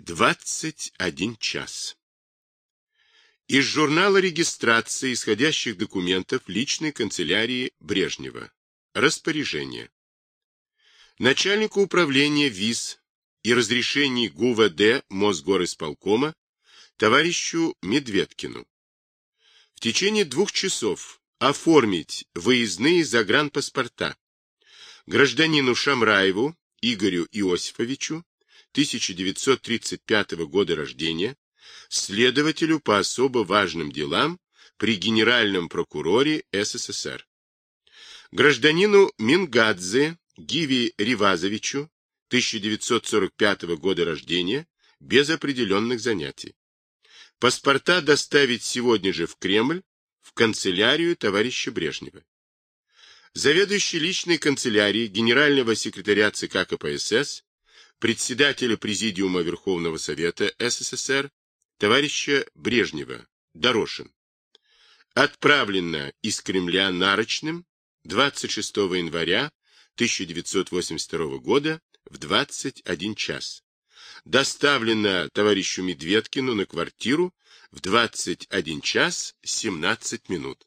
21 час. Из журнала регистрации исходящих документов личной канцелярии Брежнева. Распоряжение. Начальнику управления ВИЗ и разрешений ГУВД Мосгорисполкома товарищу Медведкину. В течение двух часов оформить выездные загранпаспорта гражданину Шамраеву Игорю Иосифовичу 1935 года рождения, следователю по особо важным делам при Генеральном прокуроре СССР. Гражданину Мингадзе Гиви Ривазовичу 1945 года рождения, без определенных занятий. Паспорта доставить сегодня же в Кремль, в канцелярию товарища Брежнева. Заведующий личной канцелярией генерального секретаря ЦК КПСС председателя Президиума Верховного Совета СССР товарища Брежнева, Дорошин. Отправлено из Кремля нарочным 26 января 1982 года в 21 час. Доставлено товарищу Медведкину на квартиру в 21 час 17 минут.